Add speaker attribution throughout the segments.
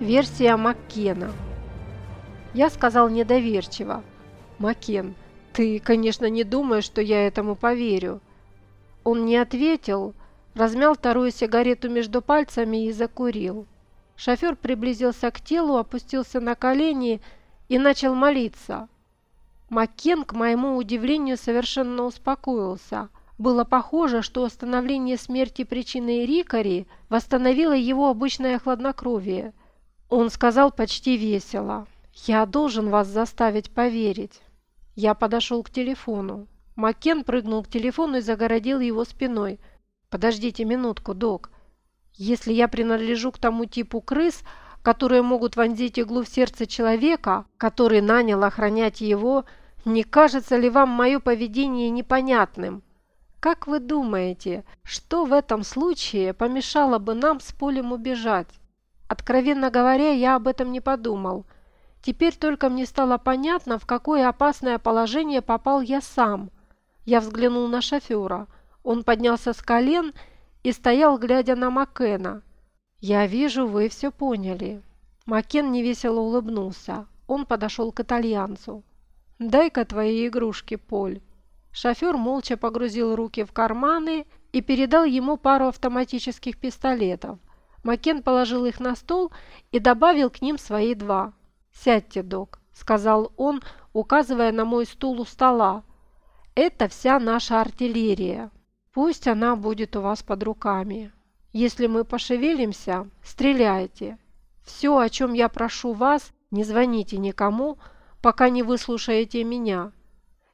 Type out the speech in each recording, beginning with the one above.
Speaker 1: Версия Маккена. Я сказал недоверчиво. «Маккен, ты, конечно, не думаешь, что я этому поверю». Он не ответил, размял вторую сигарету между пальцами и закурил. Шофер приблизился к телу, опустился на колени и начал молиться. Маккен, к моему удивлению, совершенно успокоился. Было похоже, что остановление смерти причины Рикари восстановило его обычное хладнокровие. Он сказал почти весело. «Я должен вас заставить поверить». Я подошел к телефону. Маккен прыгнул к телефону и загородил его спиной. «Подождите минутку, док. Если я принадлежу к тому типу крыс, которые могут вонзить иглу в сердце человека, который нанял охранять его, не кажется ли вам мое поведение непонятным? Как вы думаете, что в этом случае помешало бы нам с Полем убежать? Откровенно говоря, я об этом не подумал. Теперь только мне стало понятно, в какое опасное положение попал я сам. Я взглянул на шофера. Он поднялся с колен и стоял, глядя на Маккена. «Я вижу, вы все поняли». Маккен невесело улыбнулся. Он подошел к итальянцу. «Дай-ка твои игрушки, Поль». Шофер молча погрузил руки в карманы и передал ему пару автоматических пистолетов. Макен положил их на стол и добавил к ним свои два. «Сядьте, док», – сказал он, указывая на мой стул у стола. «Это вся наша артиллерия. Пусть она будет у вас под руками. Если мы пошевелимся, стреляйте. Все, о чем я прошу вас, не звоните никому, пока не выслушаете меня».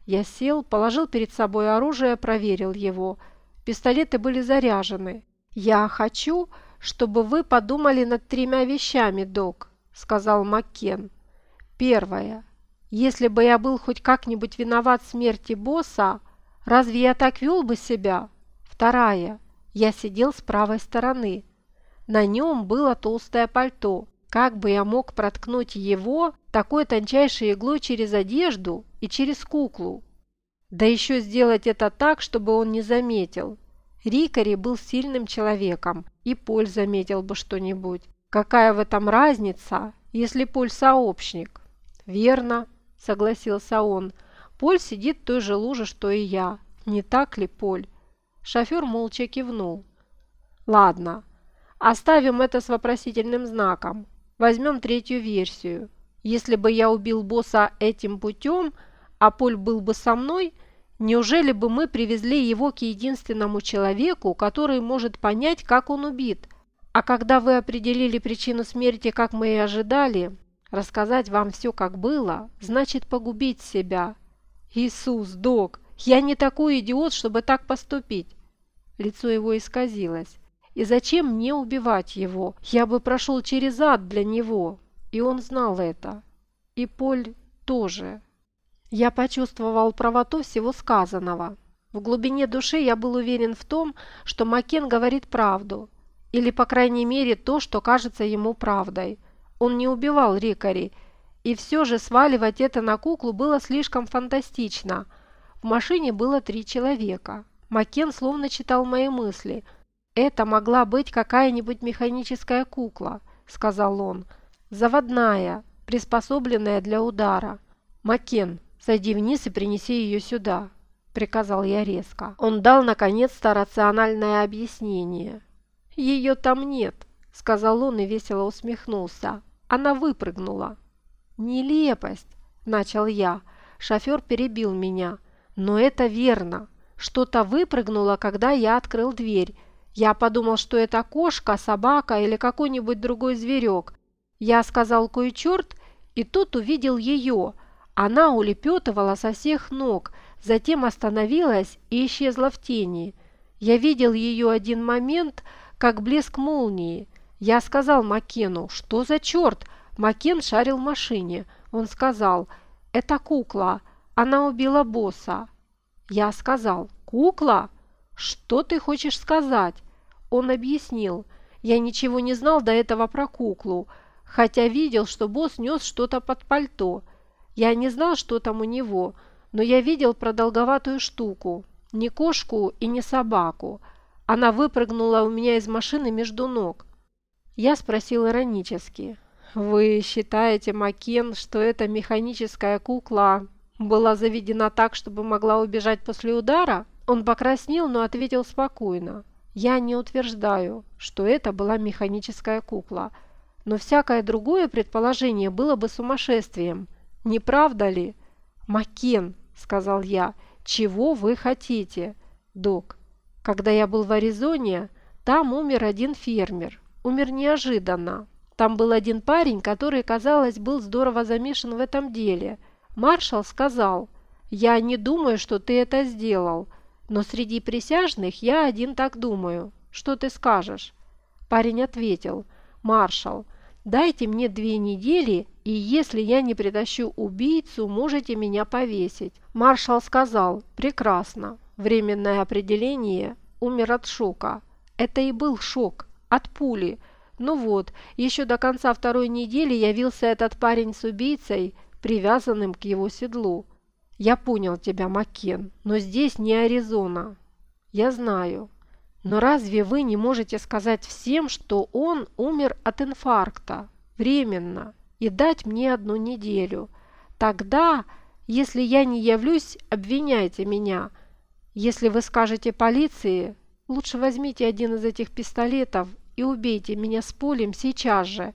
Speaker 1: Я сел, положил перед собой оружие, проверил его. Пистолеты были заряжены. «Я хочу, чтобы вы подумали над тремя вещами, док», – сказал Маккен. «Первое. Если бы я был хоть как-нибудь виноват в смерти босса, разве я так вел бы себя? Вторая. Я сидел с правой стороны. На нем было толстое пальто. Как бы я мог проткнуть его такой тончайшей иглой через одежду и через куклу? Да еще сделать это так, чтобы он не заметил. Рикари был сильным человеком, и Поль заметил бы что-нибудь. Какая в этом разница, если Поль сообщник? Верно, согласился он. Поль сидит в той же луже, что и я. Не так ли, Поль? Шофер молча кивнул. Ладно, оставим это с вопросительным знаком. Возьмем третью версию. Если бы я убил босса этим путем, а Поль был бы со мной, неужели бы мы привезли его к единственному человеку, который может понять, как он убит? А когда вы определили причину смерти, как мы и ожидали, рассказать вам все, как было, значит погубить себя. Иисус, док, я не такой идиот, чтобы так поступить. Лицо его исказилось. И зачем мне убивать его? Я бы прошел через ад для него. И он знал это. И Поль тоже. Я почувствовал правоту всего сказанного. В глубине души я был уверен в том, что Макен говорит правду. Или, по крайней мере, то, что кажется ему правдой. Он не убивал Рикари. И все же сваливать это на куклу было слишком фантастично. В машине было три человека. Макен словно читал мои мысли – «Это могла быть какая-нибудь механическая кукла», – сказал он. «Заводная, приспособленная для удара. Макен, сойди вниз и принеси ее сюда», – приказал я резко. Он дал наконец-то рациональное объяснение. «Ее там нет», – сказал он и весело усмехнулся. «Она выпрыгнула». «Нелепость», – начал я. Шофер перебил меня. «Но это верно. Что-то выпрыгнуло, когда я открыл дверь, я подумал, что это кошка, собака или какой-нибудь другой зверек. Я сказал кой черт, и тут увидел ее. Она улепетывала со всех ног, затем остановилась и исчезла в тени. Я видел ее один момент, как блеск молнии. Я сказал Макену, что за черт? Макен шарил в машине. Он сказал, это кукла, она убила босса. Я сказал, кукла? Что ты хочешь сказать? Он объяснил. Я ничего не знал до этого про куклу, хотя видел, что босс нес что-то под пальто. Я не знал, что там у него, но я видел продолговатую штуку. Не кошку и не собаку. Она выпрыгнула у меня из машины между ног. Я спросил иронически. Вы считаете, Макен, что эта механическая кукла была заведена так, чтобы могла убежать после удара? Он покраснел, но ответил спокойно. Я не утверждаю, что это была механическая кукла, но всякое другое предположение было бы сумасшествием. Не правда ли? Макен, сказал я, чего вы хотите? Док, когда я был в Аризоне, там умер один фермер. Умер неожиданно, там был один парень, который, казалось, был здорово замешан в этом деле. Маршал сказал, «Я не думаю, что ты это сделал, но среди присяжных я один так думаю. Что ты скажешь?» Парень ответил, «Маршал, дайте мне две недели, и если я не притащу убийцу, можете меня повесить». Маршал сказал, «Прекрасно. Временное определение умер от шока». Это и был шок. От пули – ну вот, еще до конца второй недели явился этот парень с убийцей, привязанным к его седлу. Я понял тебя, Макен, но здесь не Аризона. Я знаю. Но разве вы не можете сказать всем, что он умер от инфаркта, временно, и дать мне одну неделю? Тогда, если я не явлюсь, обвиняйте меня. Если вы скажете полиции, лучше возьмите один из этих пистолетов и убейте меня с полем сейчас же.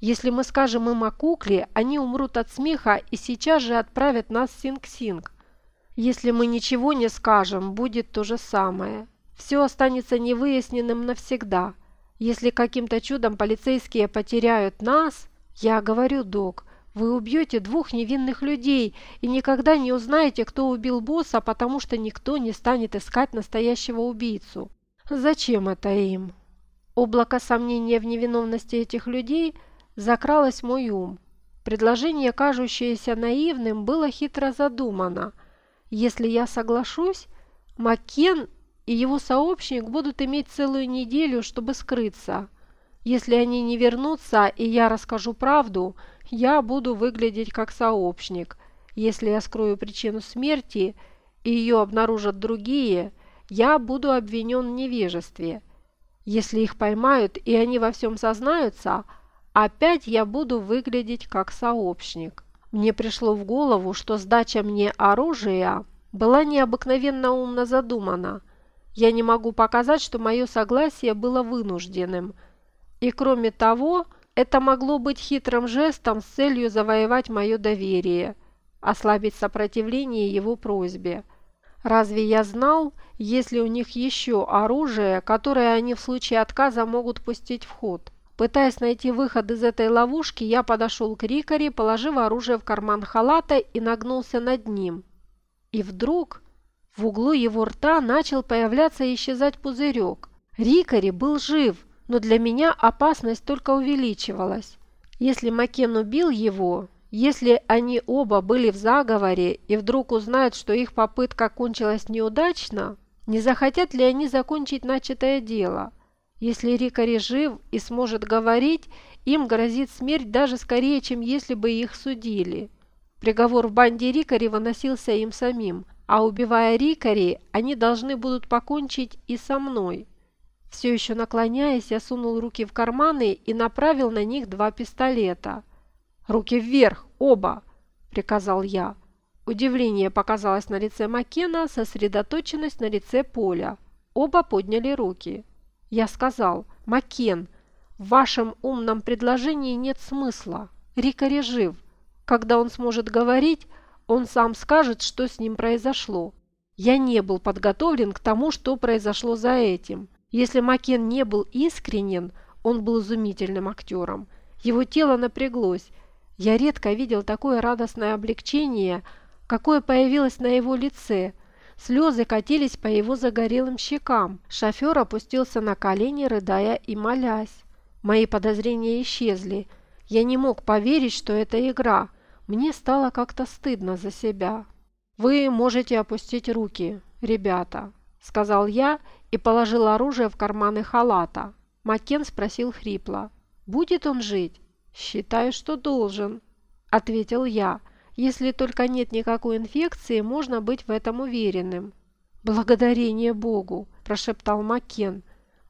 Speaker 1: Если мы скажем им о кукле, они умрут от смеха и сейчас же отправят нас в Синг-Синг. Если мы ничего не скажем, будет то же самое. Все останется невыясненным навсегда. Если каким-то чудом полицейские потеряют нас, я говорю, док, вы убьете двух невинных людей и никогда не узнаете, кто убил босса, потому что никто не станет искать настоящего убийцу. Зачем это им? Облако сомнения в невиновности этих людей закралось в мой ум. Предложение, кажущееся наивным, было хитро задумано. Если я соглашусь, Маккен и его сообщник будут иметь целую неделю, чтобы скрыться. Если они не вернутся, и я расскажу правду, я буду выглядеть как сообщник. Если я скрою причину смерти, и ее обнаружат другие, я буду обвинен в невежестве – если их поймают и они во всем сознаются, опять я буду выглядеть как сообщник. Мне пришло в голову, что сдача мне оружия была необыкновенно умно задумана. Я не могу показать, что мое согласие было вынужденным. И кроме того, это могло быть хитрым жестом с целью завоевать мое доверие, ослабить сопротивление его просьбе. Разве я знал, есть ли у них еще оружие, которое они в случае отказа могут пустить в ход? Пытаясь найти выход из этой ловушки, я подошел к Рикари, положив оружие в карман халата и нагнулся над ним. И вдруг в углу его рта начал появляться и исчезать пузырек. Рикари был жив, но для меня опасность только увеличивалась. Если Макен убил его, если они оба были в заговоре и вдруг узнают, что их попытка кончилась неудачно, не захотят ли они закончить начатое дело? Если Рикари жив и сможет говорить, им грозит смерть даже скорее, чем если бы их судили. Приговор в банде Рикари выносился им самим, а убивая Рикари, они должны будут покончить и со мной. Все еще наклоняясь, я сунул руки в карманы и направил на них два пистолета – «Руки вверх, оба!» – приказал я. Удивление показалось на лице Маккена, сосредоточенность на лице Поля. Оба подняли руки. Я сказал, «Маккен, в вашем умном предложении нет смысла. Рикари жив. Когда он сможет говорить, он сам скажет, что с ним произошло. Я не был подготовлен к тому, что произошло за этим. Если Макен не был искренен, он был изумительным актером. Его тело напряглось, я редко видел такое радостное облегчение, какое появилось на его лице. Слезы катились по его загорелым щекам. Шофер опустился на колени, рыдая и молясь. Мои подозрения исчезли. Я не мог поверить, что это игра. Мне стало как-то стыдно за себя. «Вы можете опустить руки, ребята», – сказал я и положил оружие в карманы халата. Маккен спросил хрипло. «Будет он жить?» «Считаю, что должен», – ответил я. «Если только нет никакой инфекции, можно быть в этом уверенным». «Благодарение Богу», – прошептал Маккен.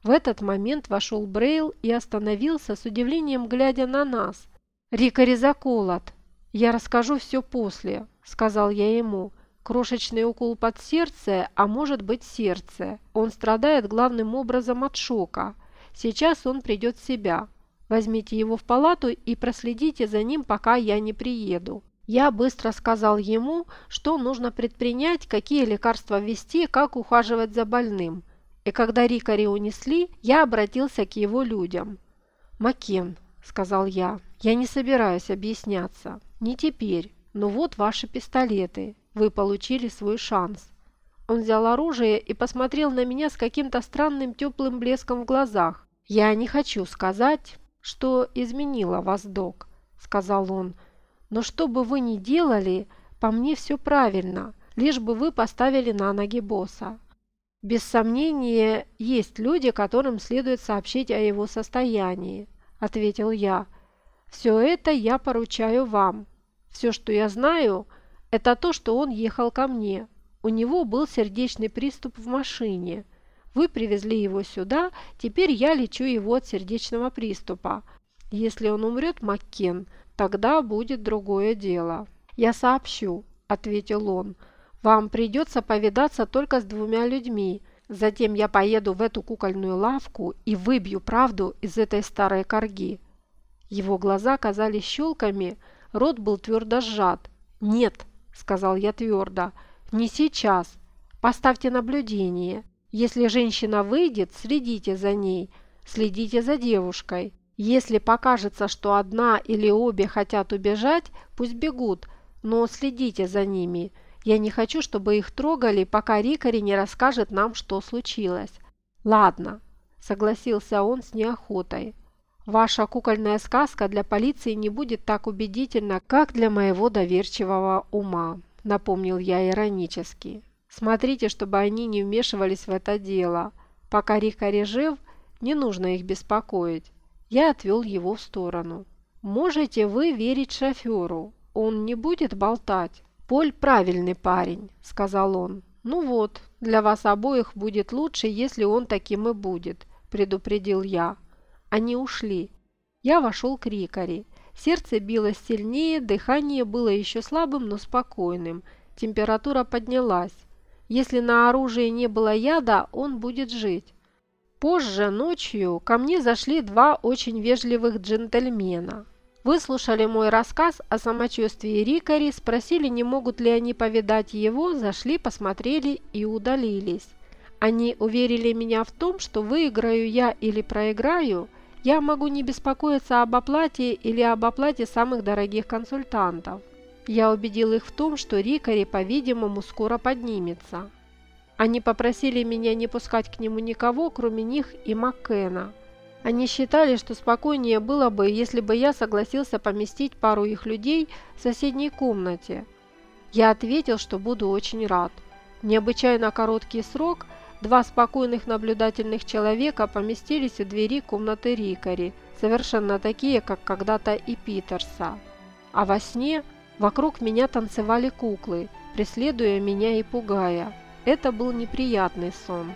Speaker 1: В этот момент вошел Брейл и остановился с удивлением, глядя на нас. Рикари заколот. Я расскажу все после, сказал я ему. Крошечный укол под сердце, а может быть сердце. Он страдает главным образом от шока. Сейчас он придет в себя. Возьмите его в палату и проследите за ним, пока я не приеду. Я быстро сказал ему, что нужно предпринять, какие лекарства ввести, как ухаживать за больным. И когда Рикари унесли, я обратился к его людям. «Макен», – сказал я, – «я не собираюсь объясняться. Не теперь. Но вот ваши пистолеты. Вы получили свой шанс». Он взял оружие и посмотрел на меня с каким-то странным теплым блеском в глазах. «Я не хочу сказать, что изменила вас, док», – сказал он. «Но что бы вы ни делали, по мне все правильно, лишь бы вы поставили на ноги босса. Без сомнения, есть люди, которым следует сообщить о его состоянии, ответил я. Все это я поручаю вам. Все, что я знаю, это то, что он ехал ко мне. У него был сердечный приступ в машине. Вы привезли его сюда, теперь я лечу его от сердечного приступа. Если он умрет, Маккен, тогда будет другое дело. Я сообщу, ответил он. Вам придется повидаться только с двумя людьми. Затем я поеду в эту кукольную лавку и выбью правду из этой старой корги». Его глаза казались щелками, рот был твердо сжат. «Нет», – сказал я твердо, – «не сейчас. Поставьте наблюдение. Если женщина выйдет, следите за ней, следите за девушкой. Если покажется, что одна или обе хотят убежать, пусть бегут, но следите за ними. Я не хочу, чтобы их трогали, пока Рикари не расскажет нам, что случилось. Ладно, согласился он с неохотой. Ваша кукольная сказка для полиции не будет так убедительна, как для моего доверчивого ума, напомнил я иронически. Смотрите, чтобы они не вмешивались в это дело. Пока Рикари жив, не нужно их беспокоить. Я отвел его в сторону. Можете вы верить шоферу? Он не будет болтать. «Поль правильный парень», – сказал он. «Ну вот, для вас обоих будет лучше, если он таким и будет», – предупредил я. Они ушли. Я вошел к Рикари. Сердце билось сильнее, дыхание было еще слабым, но спокойным. Температура поднялась. Если на оружии не было яда, он будет жить. Позже, ночью, ко мне зашли два очень вежливых джентльмена. Выслушали мой рассказ о самочувствии Рикари, спросили, не могут ли они повидать его, зашли, посмотрели и удалились. Они уверили меня в том, что выиграю я или проиграю, я могу не беспокоиться об оплате или об оплате самых дорогих консультантов. Я убедил их в том, что Рикари, по-видимому, скоро поднимется. Они попросили меня не пускать к нему никого, кроме них и Маккена – они считали, что спокойнее было бы, если бы я согласился поместить пару их людей в соседней комнате. Я ответил, что буду очень рад. Необычайно короткий срок два спокойных наблюдательных человека поместились у двери комнаты Рикари, совершенно такие, как когда-то и Питерса. А во сне вокруг меня танцевали куклы, преследуя меня и пугая. Это был неприятный сон.